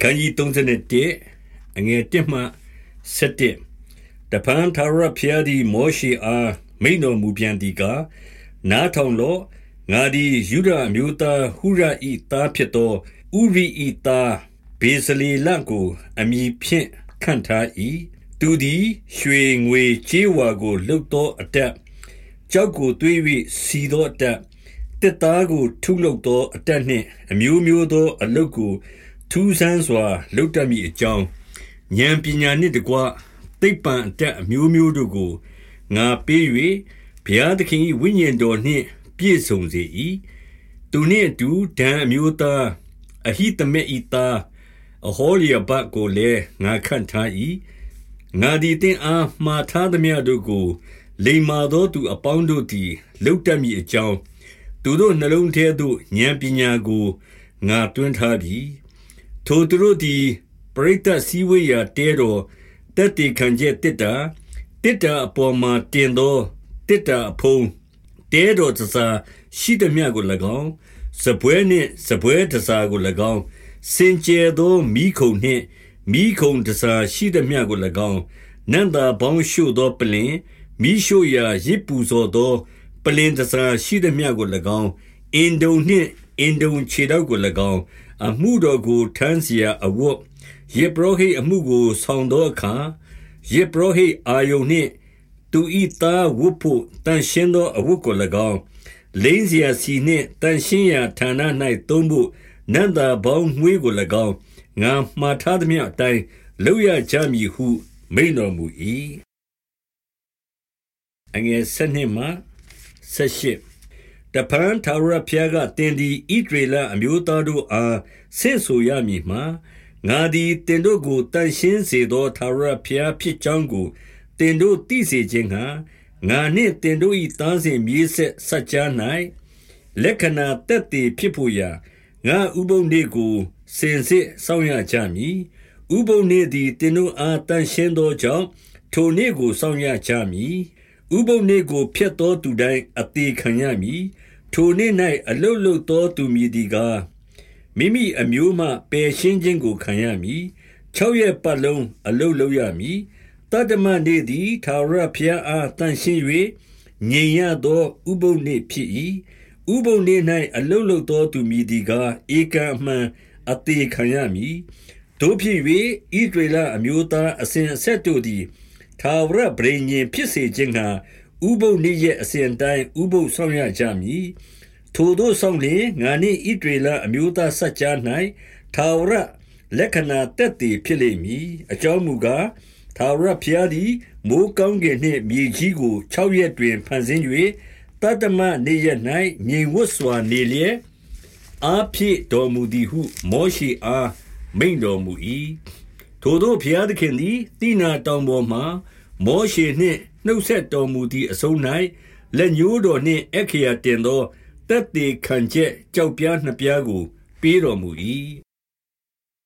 ခန်းကြီး31အငယ်1မှ7တပန်သာရဖျားသည်မောရှေအားမိန်တော်မူပြန်သည်ကားနားထောင်လော့ငါသည်ယူဒအမျိုးသားဟုရဤသားဖြစ်သောဥရိဤသားဘေဇလေလကိုအမိဖြင့်ခန့်ထား၏သူသည်ရွှေငွေကြေးဝါကိုလှုပ်သောအတက်ကြောက်ကိုသွေး၍စီသောအတက်တစ်သားကို ထုလုပ်သောအတက်နှင့်အမျိုးမျိုးသောအလုတ်ကို ထူးဆန်းစွာလှုပ်တတ်မိအကြောင်း ဉာဏ်ပညာနှင့်တကွ သိပ္ပံအတက်အမျိုးမျိုးတို့ကို ငါပေး၍ဘုရားသခင်၏ဝိညာဉ်တော်နှင့် ပြည့်စုံစေ၏သူနှင့်အတူဒံအမျိုးသား အဟိတမေဤသား အဟောလျဘတ်ကိုလည်း ငါခန့်ထား၏ငါသည်တင်အား မှားထားသမျှတို့ကို လိမ္မာသောသူအပေါင်းတို့သည်လှုပ်တတ်မိအကြောင်း သူတို့နှလုံးထဲသို့ဉာဏ်ပညာကို ငါတွင်ထားပြီ ထိုသူတို့သည် ပရိသတ်စည်းဝေးရာတဲတော်တက်တေခံချက်တစ်တာတစ်တာအပေါ်မှာတင်သောတစ်တာအဖုံး တဲတော်တစားရှိသည်မြကို၎င်းစပွဲနှင့်စပွဲတစားကို၎င်း စင်ကြယ်သောမိခုံနှင့်မိခုံတစားရှိသည်မြကို၎င်းနန္တာဘောင်းရှို့သောပလင်မိရှို့ရာရစ်ပူဇော်သော ပလင်တစားရှိသည်မြကို၎င်း အင်ဒုံနှင့် အင်ဒုံခြေတော့ကို၎င်းအမှုတော်ကိုထမ်းเสียအဝတ်ယေဘရဟိအမှုကိုဆောင်သောအခါယေဘရဟိအာယုန်နှင့်သူဤသားဝတ်ဖို့တန်ရှင်းသောအဝတ်ကို၎င်းလိမ့်เสียစီနှင့်တန်ရှင်းရာဌာန၌သုံးဖို့နန္တာဘောင်းငွေးကို၎င်းငါမှားထားသည်မြအတိုင်းလောက်ရကြမည်ဟု မိန်တော်မူ၏အငယ်၁၂မှ၁၈ တဖန်ထာဝရဘုရားကတင်ဒီဣဒရေလအမျိုးသားတို့အားဆင့်ဆိုရမည်မှာငါသည်တင်တို့ကိုတန်ရှင်းစေသောထာဝရဘုရားဖြစ်ကြောင်းကိုတင်တို့သိစေခြင်းဟာငါနှင့်တင်တို့၏သားစဉ်မြေးဆက်ဆက်ကြား၌လက္ခဏာတက်တည်ဖြစ်ဖို့ရာငါဥပုံနေ့ကိုစင်စစ်စောင့်ရကြမည်ဥပုံနေ့သည်တင်တို့အားတန်ရှင်းသောကြောင့်ထိုနေ့ကိုစောင့်ရကြမည်ဥပုံနေ့ကိုဖျက်သောသူတိုင်းအသေးခံရမည် ထိုနေ့၌အလုတ်လုတ်သောသူမည်ဒီကားမိမိအမျိုးမှပယ်ရှင်းခြင်းကိုခံရမည်၆ရက်ပတ်လုံးအလုတ်လုတ်ရမည်တတ္တမနေ့သည်သာရဖျားအားတန်ရှင်း၍ငြိမ်ရသောဥပုံနေ့ဖြစ်၏ဥပုံနေ့၌အလုတ်လုတ်သောသူမည်ဒီကားဧကံမှန်အသေးခံရမည်တို့ဖြစ်၍ဣဒရေလအမျိုးသားအစဉ်အဆက်တို့သည်သာဝရဗြိဉ္ဉ်ဖြစ်စေခြင်းငှာ ဥပုပ်နေ့ရက်အစဉ်တိုင်းဥပုပ်ဆောင်ရကြမည်ထိုတို့ဆောင်လျင်ငါနှင့်ဣဒေလအမျိုးသားစัจ जा ၌သာဝရလက္ခဏာတက်တည်ဖြစ်လိမ့်မည်အကြောင်းမူကားသာဝရဖျားသည်မိုးကောင်းကင်နှင့်မြေကြီးကို6ရက်တွင်ဖန်ဆင်း၍တတမနေ့ရက်၌မြေဝတ်စွာနေလျက်အာဖြစ်တော်မူသည်ဟုမောရှိအားမိန်တော်မူ၏ထိုတို့ဖျားသခင်သည်တိနာတောင်ပေါ်မှမောရှေနှင့် နှုတ်ဆက်တော်မူသည့်အဆုံး၌လက်ညှိုးတော်နှင့်အခရာတင်သောတက်သေးခံချက်ကြောက်ပြားနှစ်ပြားကို ပေးတော်မူ၏